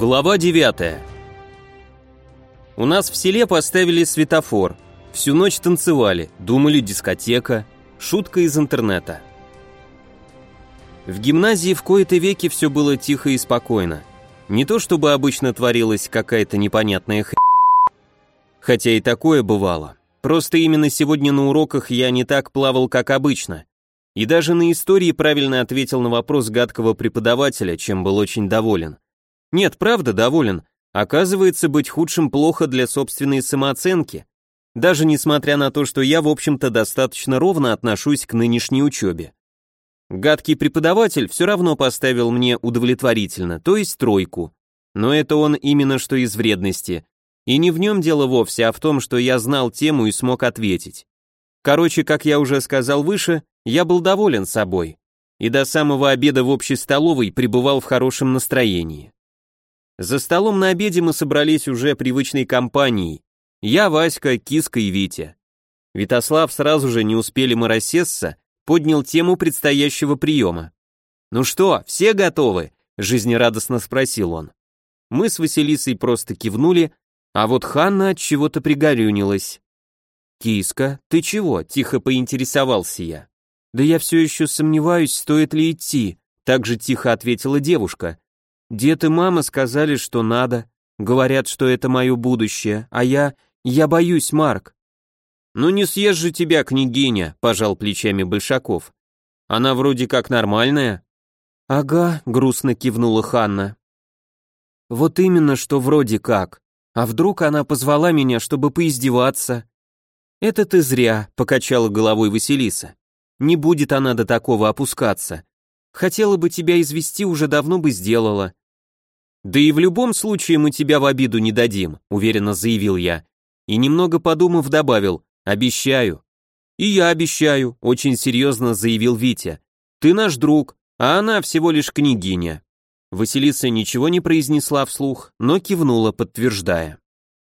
Глава 9. У нас в селе поставили светофор. Всю ночь танцевали, думали дискотека, шутка из интернета. В гимназии в кои-то веки все было тихо и спокойно. Не то чтобы обычно творилась какая-то непонятная хрень. Хотя и такое бывало. Просто именно сегодня на уроках я не так плавал, как обычно. И даже на истории правильно ответил на вопрос гадкого преподавателя, чем был очень доволен. Нет, правда, доволен. Оказывается, быть худшим плохо для собственной самооценки. Даже несмотря на то, что я, в общем-то, достаточно ровно отношусь к нынешней учебе. Гадкий преподаватель все равно поставил мне удовлетворительно, то есть тройку. Но это он именно что из вредности. И не в нем дело вовсе, а в том, что я знал тему и смог ответить. Короче, как я уже сказал выше, я был доволен собой. И до самого обеда в общей столовой пребывал в хорошем настроении. За столом на обеде мы собрались уже привычной компанией. Я, Васька, Киска и Витя. Витослав сразу же, не успели мы рассесться, поднял тему предстоящего приема. «Ну что, все готовы?» – жизнерадостно спросил он. Мы с Василисой просто кивнули, а вот Ханна от чего-то пригорюнилась. «Киска, ты чего?» – тихо поинтересовался я. «Да я все еще сомневаюсь, стоит ли идти», – так же тихо ответила девушка. Дед и мама сказали, что надо. Говорят, что это мое будущее, а я... я боюсь, Марк. Ну не съешь же тебя, княгиня, пожал плечами Большаков. Она вроде как нормальная. Ага, грустно кивнула Ханна. Вот именно, что вроде как. А вдруг она позвала меня, чтобы поиздеваться? Это ты зря, покачала головой Василиса. Не будет она до такого опускаться. Хотела бы тебя извести, уже давно бы сделала. «Да и в любом случае мы тебя в обиду не дадим», — уверенно заявил я. И немного подумав добавил, «Обещаю». «И я обещаю», — очень серьезно заявил Витя. «Ты наш друг, а она всего лишь княгиня». Василиса ничего не произнесла вслух, но кивнула, подтверждая.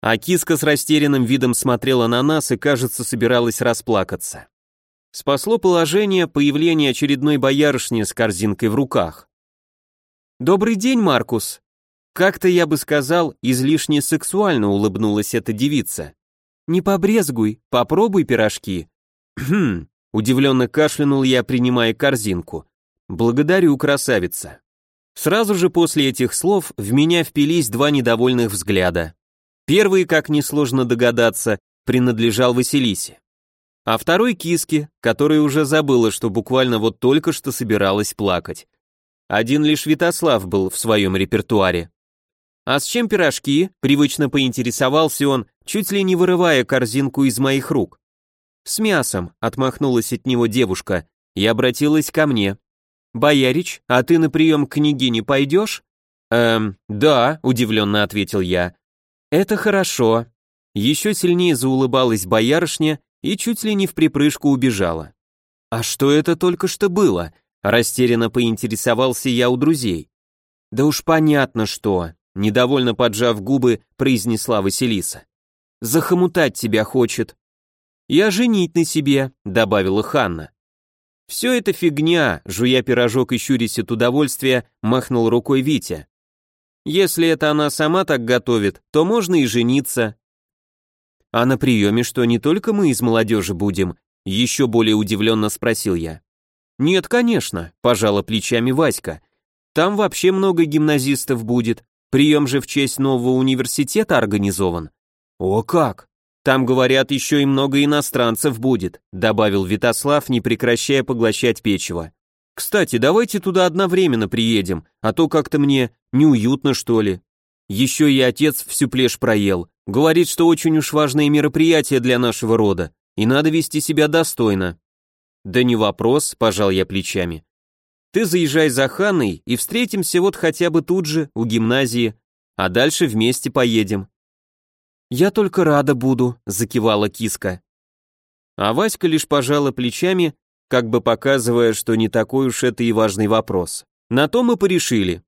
А киска с растерянным видом смотрела на нас и, кажется, собиралась расплакаться. Спасло положение появление очередной боярышни с корзинкой в руках. «Добрый день, Маркус», как-то, я бы сказал, излишне сексуально улыбнулась эта девица. «Не побрезгуй, попробуй пирожки». «Хм», удивленно кашлянул я, принимая корзинку. «Благодарю, красавица». Сразу же после этих слов в меня впились два недовольных взгляда. Первый, как несложно догадаться, принадлежал Василисе. А второй киске, которая уже забыла, что буквально вот только что собиралась плакать. Один лишь Витослав был в своем репертуаре. «А с чем пирожки?» — привычно поинтересовался он, чуть ли не вырывая корзинку из моих рук. «С мясом», — отмахнулась от него девушка и обратилась ко мне. «Боярич, а ты на прием к княгине пойдешь?» «Эм, да», — удивленно ответил я. «Это хорошо». Еще сильнее заулыбалась боярышня и чуть ли не в припрыжку убежала. «А что это только что было?» — растерянно поинтересовался я у друзей. «Да уж понятно, что», Недовольно поджав губы, произнесла Василиса. «Захомутать тебя хочет». «Я женить на себе», — добавила Ханна. «Все это фигня», — жуя пирожок и щурясь от удовольствия, махнул рукой Витя. «Если это она сама так готовит, то можно и жениться». «А на приеме что, не только мы из молодежи будем?» Еще более удивленно спросил я. «Нет, конечно», — пожала плечами Васька. «Там вообще много гимназистов будет, Прием же в честь нового университета организован. О как! Там, говорят, еще и много иностранцев будет, добавил Витослав, не прекращая поглощать печево. Кстати, давайте туда одновременно приедем, а то как-то мне неуютно, что ли. Еще и отец всю плешь проел. Говорит, что очень уж важное мероприятие для нашего рода, и надо вести себя достойно. Да не вопрос, пожал я плечами. Ты заезжай за Ханной и встретимся вот хотя бы тут же, у гимназии, а дальше вместе поедем». «Я только рада буду», — закивала киска. А Васька лишь пожала плечами, как бы показывая, что не такой уж это и важный вопрос. На то мы порешили,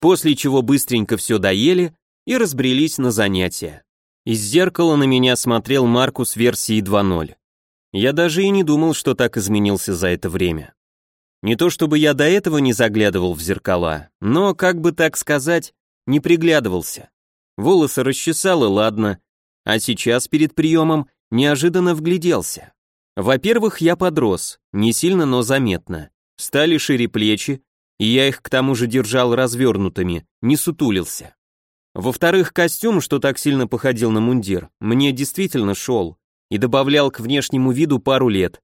после чего быстренько все доели и разбрелись на занятия. Из зеркала на меня смотрел Маркус версии 2.0. Я даже и не думал, что так изменился за это время. Не то чтобы я до этого не заглядывал в зеркала, но, как бы так сказать, не приглядывался. Волосы расчесал и ладно, а сейчас перед приемом неожиданно вгляделся. Во-первых, я подрос, не сильно, но заметно. Стали шире плечи, и я их к тому же держал развернутыми, не сутулился. Во-вторых, костюм, что так сильно походил на мундир, мне действительно шел и добавлял к внешнему виду пару лет.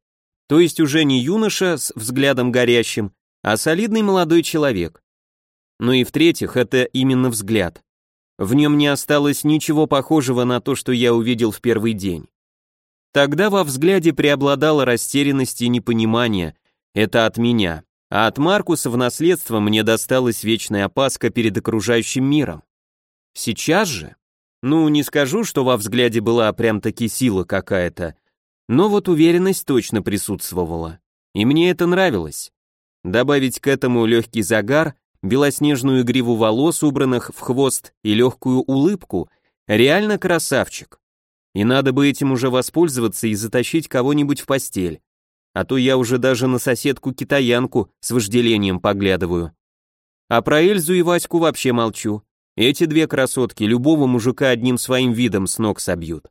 То есть уже не юноша с взглядом горящим, а солидный молодой человек. Ну и в-третьих, это именно взгляд. В нем не осталось ничего похожего на то, что я увидел в первый день. Тогда во взгляде преобладала растерянность и непонимание. Это от меня. А от Маркуса в наследство мне досталась вечная опаска перед окружающим миром. Сейчас же? Ну, не скажу, что во взгляде была прям-таки сила какая-то, но вот уверенность точно присутствовала. И мне это нравилось. Добавить к этому легкий загар, белоснежную гриву волос, убранных в хвост, и легкую улыбку, реально красавчик. И надо бы этим уже воспользоваться и затащить кого-нибудь в постель. А то я уже даже на соседку-китаянку с вожделением поглядываю. А про Эльзу и Ваську вообще молчу. Эти две красотки любого мужика одним своим видом с ног собьют.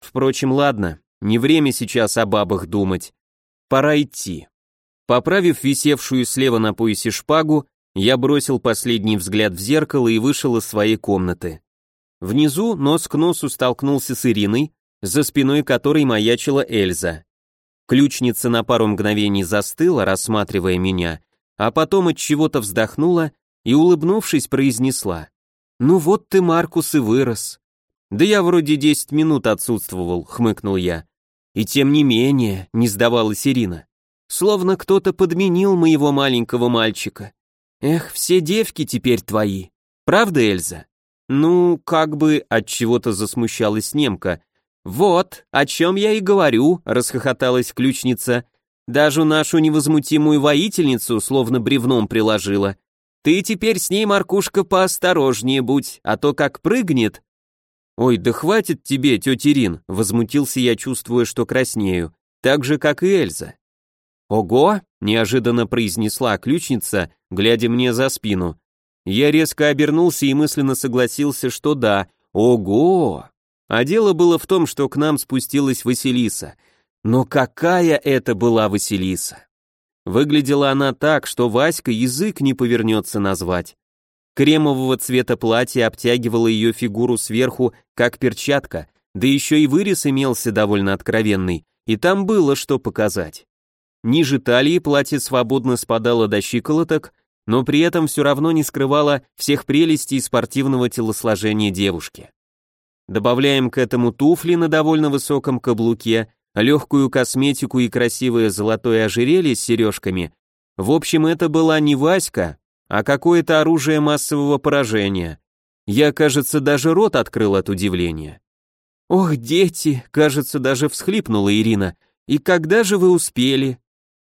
Впрочем, ладно, не время сейчас о бабах думать. Пора идти. Поправив висевшую слева на поясе шпагу, я бросил последний взгляд в зеркало и вышел из своей комнаты. Внизу нос к носу столкнулся с Ириной, за спиной которой маячила Эльза. Ключница на пару мгновений застыла, рассматривая меня, а потом от чего-то вздохнула и, улыбнувшись, произнесла: "Ну вот ты, Маркус, и вырос". "Да я вроде десять минут отсутствовал", хмыкнул я. "И тем не менее", не сдавалась Ирина. "Словно кто-то подменил моего маленького мальчика. Эх, все девки теперь твои. Правда, Эльза?" Ну, как бы от чего-то засмущалась немка. Вот, о чем я и говорю, расхохоталась ключница. Даже нашу невозмутимую воительницу словно бревном приложила. Ты теперь с ней, Маркушка, поосторожнее будь, а то как прыгнет. Ой, да хватит тебе, тетя Рин, возмутился я, чувствуя, что краснею, так же, как и Эльза. Ого, неожиданно произнесла ключница, глядя мне за спину. Я резко обернулся и мысленно согласился, что да, ого! А дело было в том, что к нам спустилась Василиса. Но какая это была Василиса! Выглядела она так, что Васька язык не повернется назвать. Кремового цвета платье обтягивало ее фигуру сверху, как перчатка, да еще и вырез имелся довольно откровенный, и там было что показать. Ниже талии платье свободно спадало до щиколоток, но при этом все равно не скрывала всех прелестей спортивного телосложения девушки. Добавляем к этому туфли на довольно высоком каблуке, легкую косметику и красивое золотое ожерелье с сережками. В общем, это была не Васька, а какое-то оружие массового поражения. Я, кажется, даже рот открыл от удивления. «Ох, дети!» — кажется, даже всхлипнула Ирина. «И когда же вы успели?»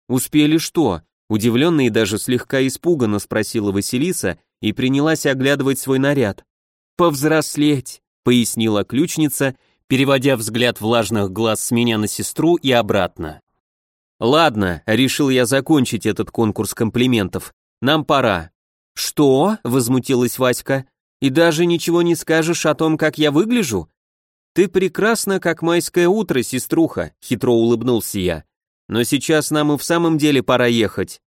«Успели что?» Удивленно и даже слегка испуганно спросила Василиса и принялась оглядывать свой наряд. «Повзрослеть», — пояснила ключница, переводя взгляд влажных глаз с меня на сестру и обратно. «Ладно», — решил я закончить этот конкурс комплиментов. «Нам пора». «Что?» — возмутилась Васька. «И даже ничего не скажешь о том, как я выгляжу?» «Ты прекрасна, как майское утро, сеструха», — хитро улыбнулся я. Но сейчас нам и в самом деле пора ехать.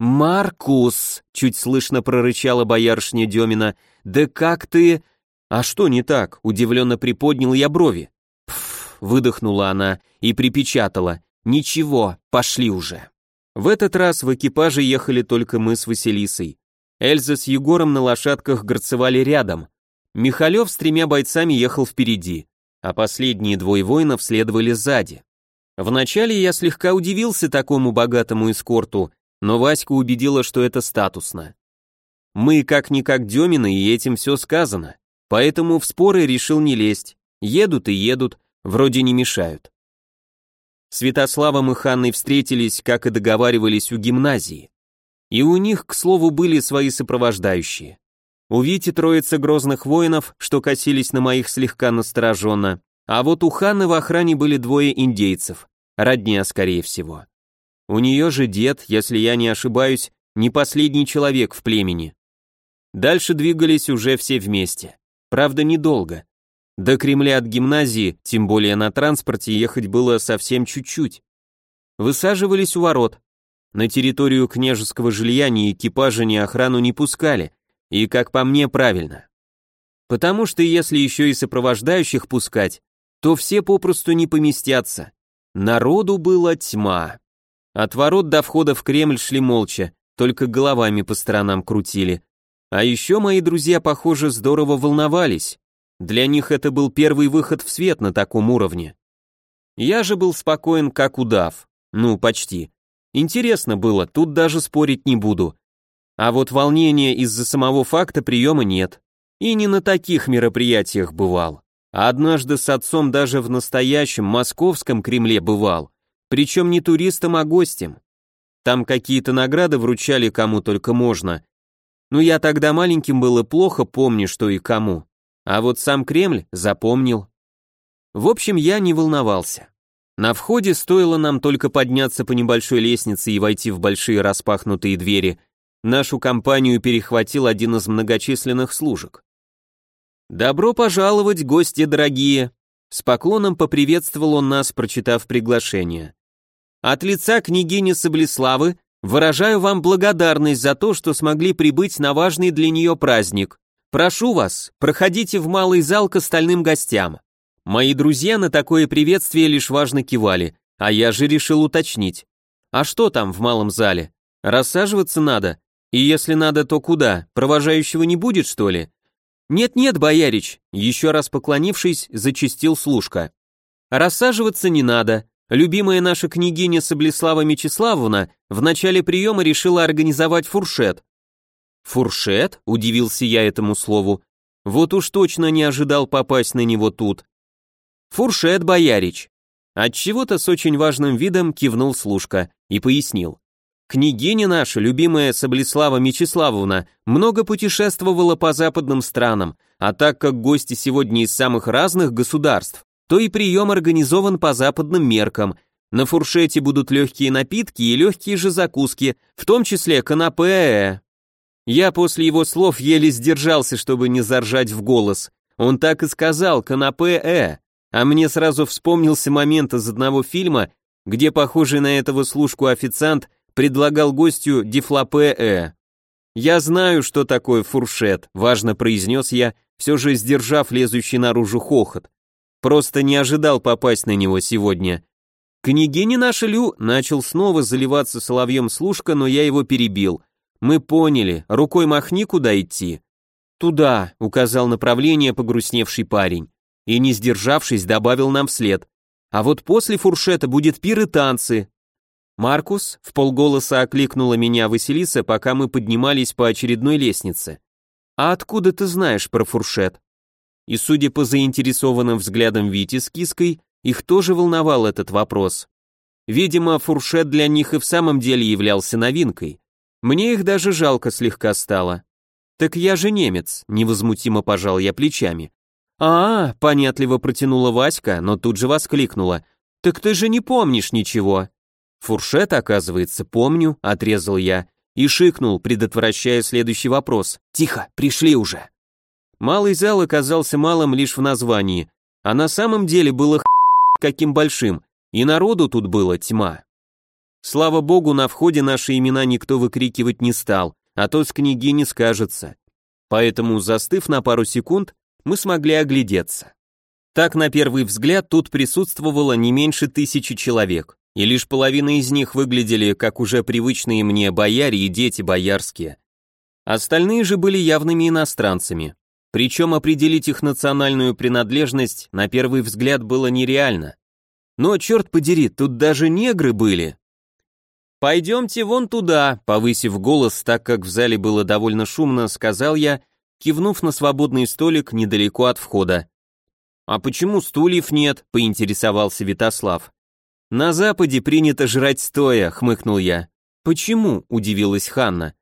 Маркус, чуть слышно прорычала боярышня Демина. Да как ты? А что не так? Удивленно приподнял я брови. Пф, выдохнула она и припечатала. Ничего, пошли уже. В этот раз в экипаже ехали только мы с Василисой. Эльза с Егором на лошадках горцевали рядом. Михалев с тремя бойцами ехал впереди, а последние двое воинов следовали сзади. Вначале я слегка удивился такому богатому эскорту, но Васька убедила, что это статусно. Мы как-никак Демины, и этим все сказано. Поэтому в споры решил не лезть. Едут и едут, вроде не мешают. Святославом и Ханной встретились, как и договаривались у гимназии. И у них, к слову, были свои сопровождающие. У Вити троица грозных воинов, что косились на моих слегка настороженно, а вот у Ханны в охране были двое индейцев, родня, скорее всего. У нее же дед, если я не ошибаюсь, не последний человек в племени. Дальше двигались уже все вместе. Правда, недолго. До Кремля от гимназии, тем более на транспорте, ехать было совсем чуть-чуть. Высаживались у ворот. На территорию княжеского жилья ни экипажа, ни охрану не пускали. И, как по мне, правильно. Потому что если еще и сопровождающих пускать, то все попросту не поместятся. Народу была тьма. От ворот до входа в Кремль шли молча, только головами по сторонам крутили. А еще мои друзья, похоже, здорово волновались. Для них это был первый выход в свет на таком уровне. Я же был спокоен, как удав. Ну, почти. Интересно было, тут даже спорить не буду. А вот волнения из-за самого факта приема нет. И не на таких мероприятиях бывал. Однажды с отцом даже в настоящем московском Кремле бывал. Причем не туристом, а гостем. Там какие-то награды вручали кому только можно. Но я тогда маленьким был и плохо помню, что и кому. А вот сам Кремль запомнил. В общем, я не волновался. На входе стоило нам только подняться по небольшой лестнице и войти в большие распахнутые двери. Нашу компанию перехватил один из многочисленных служек. «Добро пожаловать, гости дорогие!» С поклоном поприветствовал он нас, прочитав приглашение. «От лица княгини Саблеславы выражаю вам благодарность за то, что смогли прибыть на важный для нее праздник. Прошу вас, проходите в малый зал к остальным гостям». Мои друзья на такое приветствие лишь важно кивали, а я же решил уточнить. А что там в малом зале? Рассаживаться надо? И если надо, то куда? Провожающего не будет, что ли? Нет-нет, боярич, еще раз поклонившись, зачистил служка. Рассаживаться не надо. Любимая наша княгиня Саблеслава Мечиславовна в начале приема решила организовать фуршет. Фуршет? Удивился я этому слову. Вот уж точно не ожидал попасть на него тут. «Фуршет, боярич!» Отчего-то с очень важным видом кивнул служка и пояснил. Княгиня наша, любимая Саблеслава Мечиславовна, много путешествовала по западным странам, а так как гости сегодня из самых разных государств, то и прием организован по западным меркам. На фуршете будут легкие напитки и легкие же закуски, в том числе канапе. Я после его слов еле сдержался, чтобы не заржать в голос. Он так и сказал канапе. А мне сразу вспомнился момент из одного фильма, где похожий на этого служку официант предлагал гостю дифлопе «Я знаю, что такое фуршет», — важно произнес я, все же сдержав лезущий наружу хохот. Просто не ожидал попасть на него сегодня. «Княгиня наша Лю» начал снова заливаться соловьем служка, но я его перебил. «Мы поняли, рукой махни, куда идти». «Туда», — указал направление погрустневший парень и, не сдержавшись, добавил нам вслед. А вот после фуршета будет пир и танцы. Маркус в полголоса окликнула меня Василиса, пока мы поднимались по очередной лестнице. А откуда ты знаешь про фуршет? И судя по заинтересованным взглядам Вити с киской, их тоже волновал этот вопрос. Видимо, фуршет для них и в самом деле являлся новинкой. Мне их даже жалко слегка стало. Так я же немец, невозмутимо пожал я плечами. «А, — понятливо протянула Васька, но тут же воскликнула. «Так ты же не помнишь ничего!» «Фуршет, оказывается, помню», — отрезал я и шикнул, предотвращая следующий вопрос. «Тихо, пришли уже!» Малый зал оказался малым лишь в названии, а на самом деле было каким большим, и народу тут было тьма. Слава богу, на входе наши имена никто выкрикивать не стал, а то с книги не скажется. Поэтому, застыв на пару секунд, мы смогли оглядеться. Так, на первый взгляд, тут присутствовало не меньше тысячи человек, и лишь половина из них выглядели как уже привычные мне бояре и дети боярские. Остальные же были явными иностранцами. Причем определить их национальную принадлежность на первый взгляд было нереально. Но, черт подери, тут даже негры были. «Пойдемте вон туда», — повысив голос, так как в зале было довольно шумно, сказал я кивнув на свободный столик недалеко от входа. «А почему стульев нет?» — поинтересовался Витослав. «На Западе принято жрать стоя», — хмыкнул я. «Почему?» — удивилась Ханна.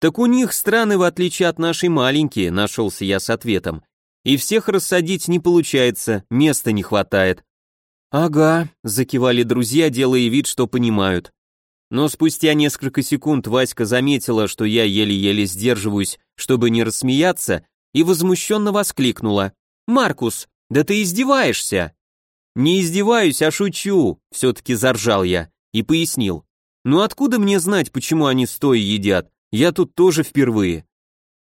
«Так у них страны, в отличие от нашей, маленькие», — нашелся я с ответом. «И всех рассадить не получается, места не хватает». «Ага», — закивали друзья, делая вид, что понимают. Но спустя несколько секунд Васька заметила, что я еле-еле сдерживаюсь, чтобы не рассмеяться, и возмущенно воскликнула. «Маркус, да ты издеваешься!» «Не издеваюсь, а шучу», — все-таки заржал я и пояснил. «Ну откуда мне знать, почему они стоя едят? Я тут тоже впервые».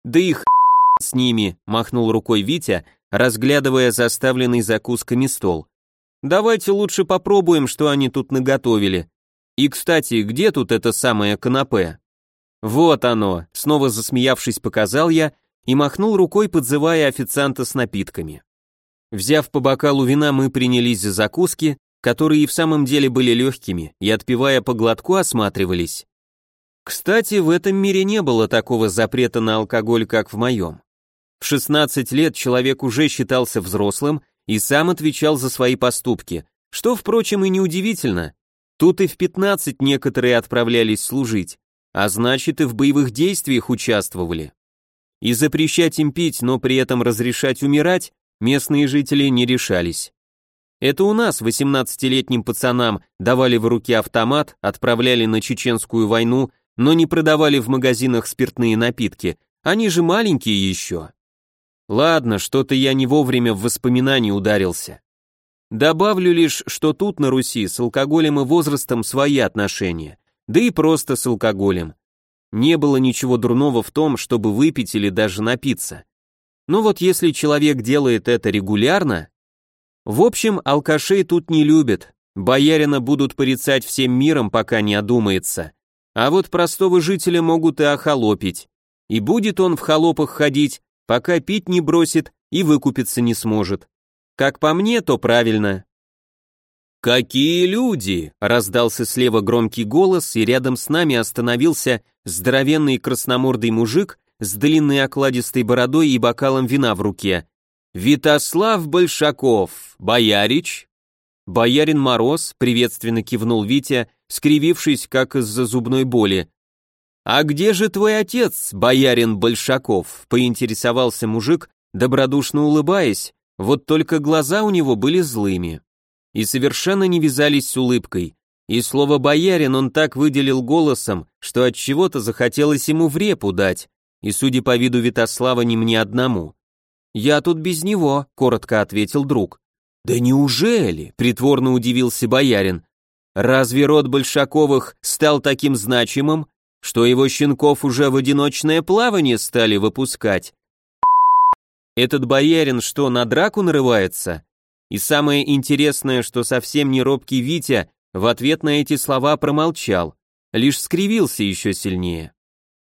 «Да их с ними», — махнул рукой Витя, разглядывая заставленный закусками стол. «Давайте лучше попробуем, что они тут наготовили. И, кстати, где тут это самое канапе?» «Вот оно», — снова засмеявшись, показал я и махнул рукой, подзывая официанта с напитками. Взяв по бокалу вина, мы принялись за закуски, которые и в самом деле были легкими, и отпивая по глотку осматривались. Кстати, в этом мире не было такого запрета на алкоголь, как в моем. В 16 лет человек уже считался взрослым и сам отвечал за свои поступки, что, впрочем, и неудивительно. Тут и в 15 некоторые отправлялись служить, а значит и в боевых действиях участвовали. И запрещать им пить, но при этом разрешать умирать, местные жители не решались. Это у нас 18-летним пацанам давали в руки автомат, отправляли на чеченскую войну, но не продавали в магазинах спиртные напитки, они же маленькие еще. Ладно, что-то я не вовремя в воспоминания ударился. Добавлю лишь, что тут на Руси с алкоголем и возрастом свои отношения, да и просто с алкоголем. Не было ничего дурного в том, чтобы выпить или даже напиться. Но вот если человек делает это регулярно... В общем, алкашей тут не любят, боярина будут порицать всем миром, пока не одумается. А вот простого жителя могут и охолопить. И будет он в холопах ходить, пока пить не бросит и выкупиться не сможет. Как по мне, то правильно. «Какие люди!» — раздался слева громкий голос, и рядом с нами остановился здоровенный красномордый мужик с длинной окладистой бородой и бокалом вина в руке. «Витослав Большаков, боярич?» Боярин Мороз приветственно кивнул Витя, скривившись, как из-за зубной боли. «А где же твой отец, боярин Большаков?» — поинтересовался мужик, добродушно улыбаясь, вот только глаза у него были злыми. И совершенно не вязались с улыбкой. И слово «боярин» он так выделил голосом, что от чего то захотелось ему в репу дать, и, судя по виду Витослава, не мне одному. «Я тут без него», — коротко ответил друг. «Да неужели?» — притворно удивился боярин. «Разве род Большаковых стал таким значимым, что его щенков уже в одиночное плавание стали выпускать. Этот боярин что, на драку нарывается? И самое интересное, что совсем не робкий Витя в ответ на эти слова промолчал, лишь скривился еще сильнее.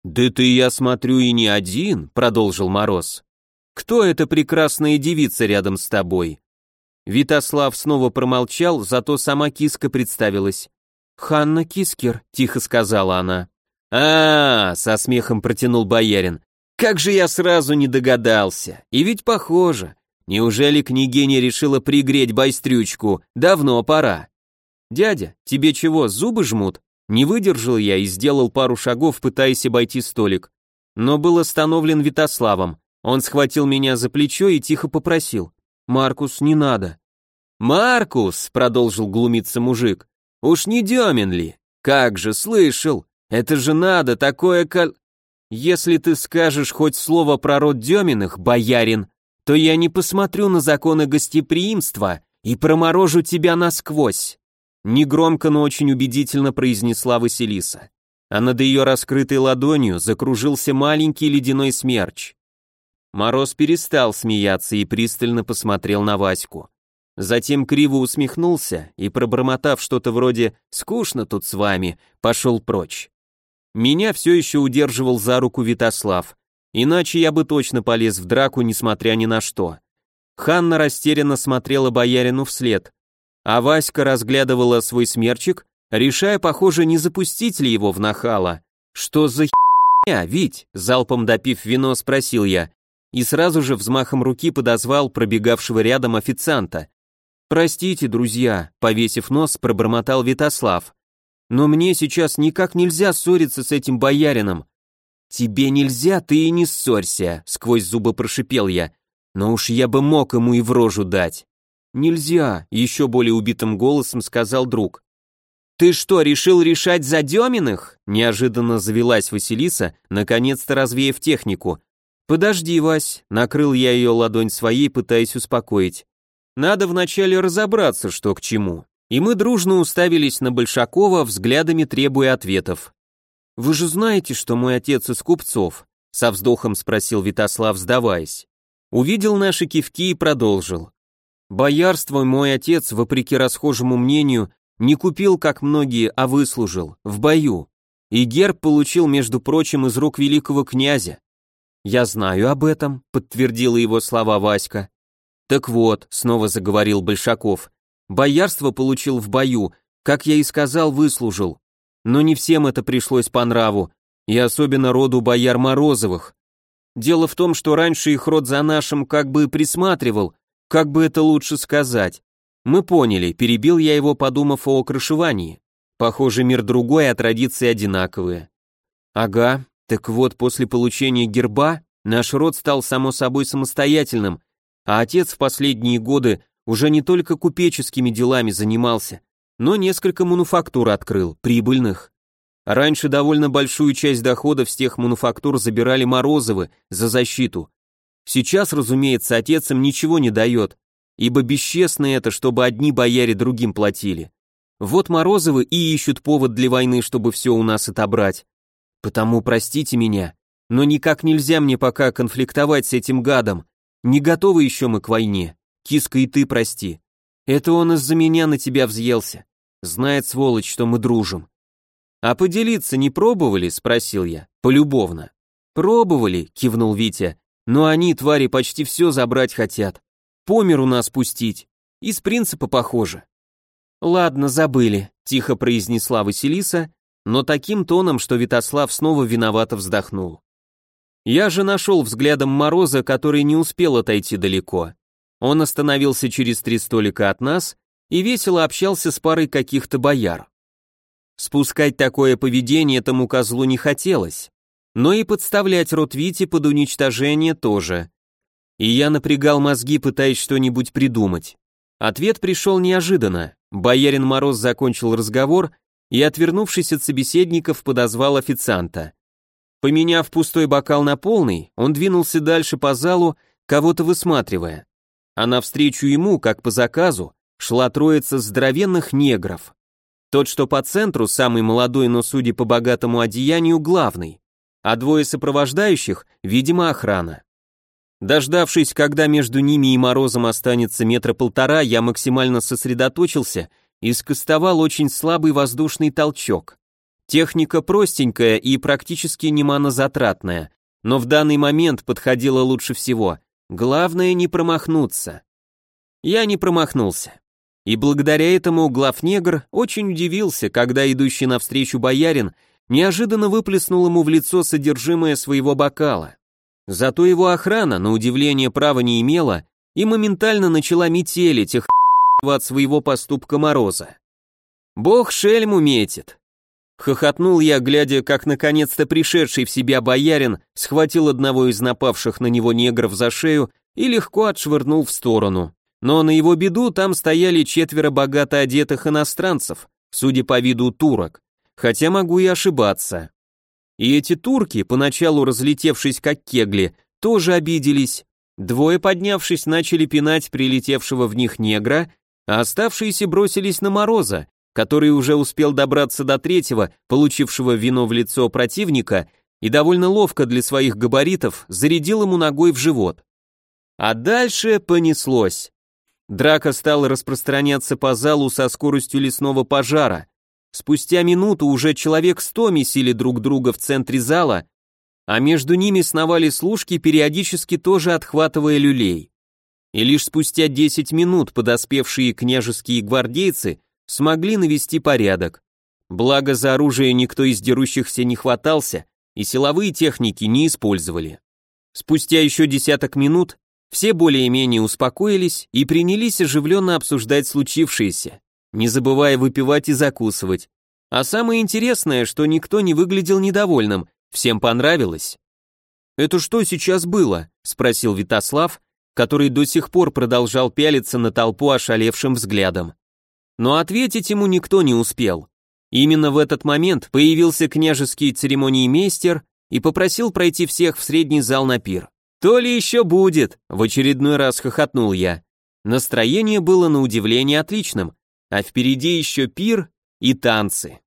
«Да ты, я смотрю, и не один», — продолжил Мороз. «Кто эта прекрасная девица рядом с тобой?» Витослав снова промолчал, зато сама киска представилась. «Ханна Кискер», — тихо сказала она а, со смехом протянул боярин. «Как же я сразу не догадался! И ведь похоже. Неужели княгиня решила пригреть байстрючку? Давно пора». «Дядя, тебе чего, зубы жмут?» Не выдержал я и сделал пару шагов, пытаясь обойти столик. Но был остановлен Витославом. Он схватил меня за плечо и тихо попросил. «Маркус, не надо». «Маркус!» — продолжил глумиться мужик. «Уж не Демин ли? Как же, слышал! Это же надо, такое кол... Если ты скажешь хоть слово про род Деминых, боярин, то я не посмотрю на законы гостеприимства и проморожу тебя насквозь. Негромко, но очень убедительно произнесла Василиса. А над ее раскрытой ладонью закружился маленький ледяной смерч. Мороз перестал смеяться и пристально посмотрел на Ваську. Затем криво усмехнулся и, пробормотав что-то вроде «скучно тут с вами», пошел прочь. Меня все еще удерживал за руку Витослав, иначе я бы точно полез в драку, несмотря ни на что. Ханна растерянно смотрела боярину вслед, а Васька разглядывала свой смерчик, решая, похоже, не запустить ли его в нахала. «Что за херня, Вить?» — залпом допив вино, спросил я, и сразу же взмахом руки подозвал пробегавшего рядом официанта. «Простите, друзья», — повесив нос, пробормотал Витослав. Но мне сейчас никак нельзя ссориться с этим боярином. Тебе нельзя, ты и не ссорься, сквозь зубы прошипел я. Но уж я бы мог ему и в рожу дать. Нельзя, еще более убитым голосом сказал друг. «Ты что, решил решать за Деминых?» Неожиданно завелась Василиса, наконец-то развеяв технику. «Подожди, Вась», — накрыл я ее ладонь своей, пытаясь успокоить. «Надо вначале разобраться, что к чему». И мы дружно уставились на Большакова, взглядами требуя ответов. «Вы же знаете, что мой отец из купцов?» — со вздохом спросил Витослав, сдаваясь. Увидел наши кивки и продолжил. «Боярство мой отец, вопреки расхожему мнению, не купил, как многие, а выслужил, в бою. И герб получил, между прочим, из рук великого князя. «Я знаю об этом», — подтвердила его слова Васька. «Так вот», — снова заговорил Большаков, — «боярство получил в бою, как я и сказал, выслужил. Но не всем это пришлось по нраву, и особенно роду бояр Морозовых. Дело в том, что раньше их род за нашим как бы присматривал, как бы это лучше сказать. Мы поняли, перебил я его, подумав о окрашивании. Похоже, мир другой, а традиции одинаковые. Ага, так вот, после получения герба наш род стал само собой самостоятельным, а отец в последние годы уже не только купеческими делами занимался, но несколько мануфактур открыл, прибыльных. Раньше довольно большую часть доходов с тех мануфактур забирали Морозовы за защиту. Сейчас, разумеется, отец им ничего не дает, ибо бесчестно это, чтобы одни бояре другим платили. Вот Морозовы и ищут повод для войны, чтобы все у нас отобрать. Потому простите меня, но никак нельзя мне пока конфликтовать с этим гадом. Не готовы еще мы к войне. Киска и ты прости. Это он из-за меня на тебя взъелся. Знает, сволочь, что мы дружим. А поделиться не пробовали, спросил я, полюбовно. Пробовали, кивнул Витя, но они, твари, почти все забрать хотят по миру нас пустить. Из принципа похоже. Ладно, забыли, тихо произнесла Василиса, но таким тоном, что Витослав снова виновато вздохнул. Я же нашел взглядом Мороза, который не успел отойти далеко. Он остановился через три столика от нас и весело общался с парой каких-то бояр. Спускать такое поведение тому козлу не хотелось, но и подставлять рот Вити под уничтожение тоже. И я напрягал мозги, пытаясь что-нибудь придумать. Ответ пришел неожиданно. Боярин Мороз закончил разговор и, отвернувшись от собеседников, подозвал официанта. Поменяв пустой бокал на полный, он двинулся дальше по залу, кого-то высматривая. А навстречу ему, как по заказу, шла троица здоровенных негров. Тот, что по центру, самый молодой, но, судя по богатому одеянию, главный, а двое сопровождающих, видимо, охрана. Дождавшись, когда между ними и Морозом останется метра полтора, я максимально сосредоточился и скостовал очень слабый воздушный толчок. Техника простенькая и практически не манозатратная, но в данный момент подходила лучше всего. Главное не промахнуться. Я не промахнулся. И благодаря этому главнегр очень удивился, когда идущий навстречу боярин неожиданно выплеснул ему в лицо содержимое своего бокала. Зато его охрана, на удивление, права не имела и моментально начала метелить их от своего поступка Мороза. «Бог шельму метит!» Хохотнул я, глядя, как наконец-то пришедший в себя боярин схватил одного из напавших на него негров за шею и легко отшвырнул в сторону. Но на его беду там стояли четверо богато одетых иностранцев, судя по виду турок, хотя могу и ошибаться. И эти турки, поначалу разлетевшись как кегли, тоже обиделись. Двое, поднявшись, начали пинать прилетевшего в них негра, а оставшиеся бросились на Мороза, который уже успел добраться до третьего, получившего вино в лицо противника, и довольно ловко для своих габаритов зарядил ему ногой в живот. А дальше понеслось. Драка стала распространяться по залу со скоростью лесного пожара. Спустя минуту уже человек сто месили друг друга в центре зала, а между ними сновали служки, периодически тоже отхватывая люлей. И лишь спустя 10 минут подоспевшие княжеские гвардейцы смогли навести порядок. Благо за оружие никто из дерущихся не хватался, и силовые техники не использовали. Спустя еще десяток минут все более-менее успокоились и принялись оживленно обсуждать случившееся не забывая выпивать и закусывать. А самое интересное, что никто не выглядел недовольным, всем понравилось. «Это что сейчас было?» – спросил Витослав, который до сих пор продолжал пялиться на толпу ошалевшим взглядом. Но ответить ему никто не успел. Именно в этот момент появился княжеский церемониймейстер и попросил пройти всех в средний зал на пир. «То ли еще будет!» — в очередной раз хохотнул я. Настроение было на удивление отличным, а впереди еще пир и танцы.